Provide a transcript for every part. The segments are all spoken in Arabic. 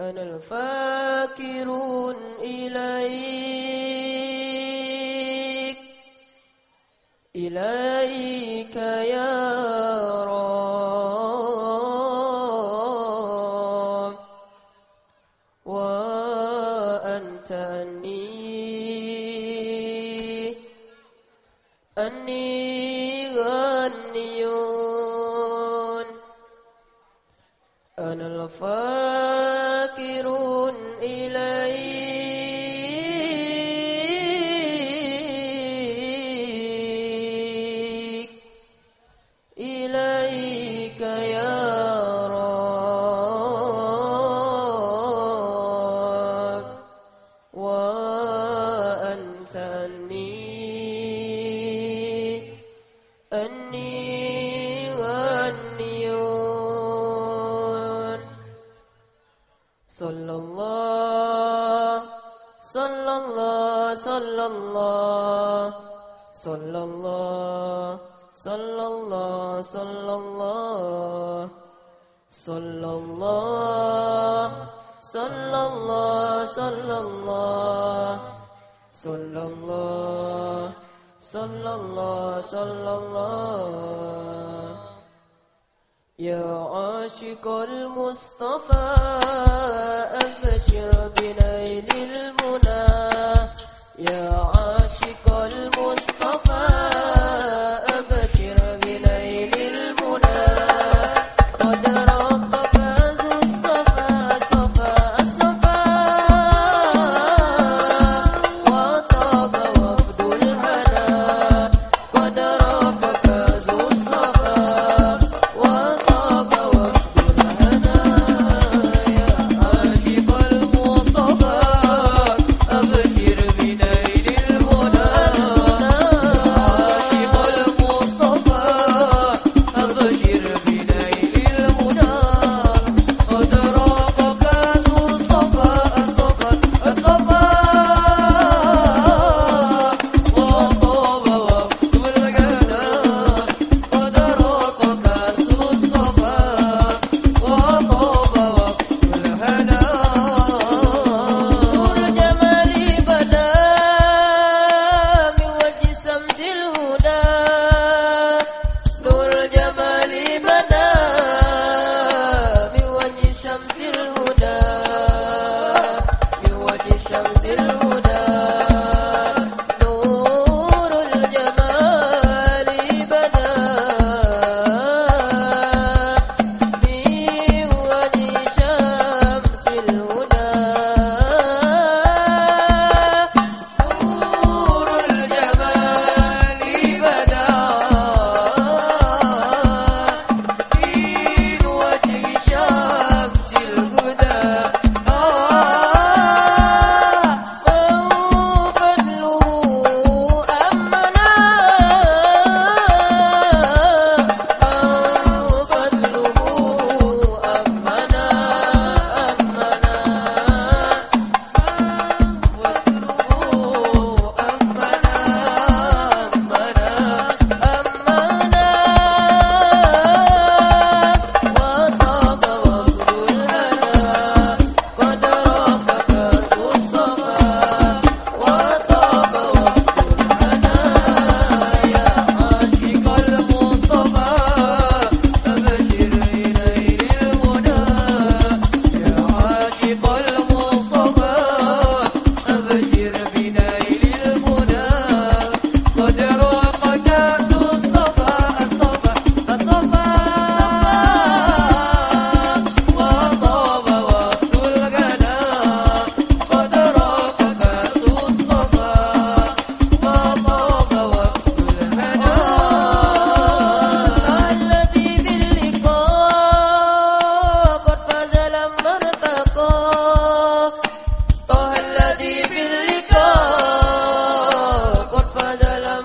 أنا الفاكر إليك. إليك يا رب. وأنت أني أني غني. أنا الفاكر. شاكرون إلى صلى الله صلى الله صلى الله صلى الله صلى الله صلى الله صلى الله صلى الله صلى الله صلى الله يا عاشق المصطفى أبشر بليل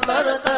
Bharata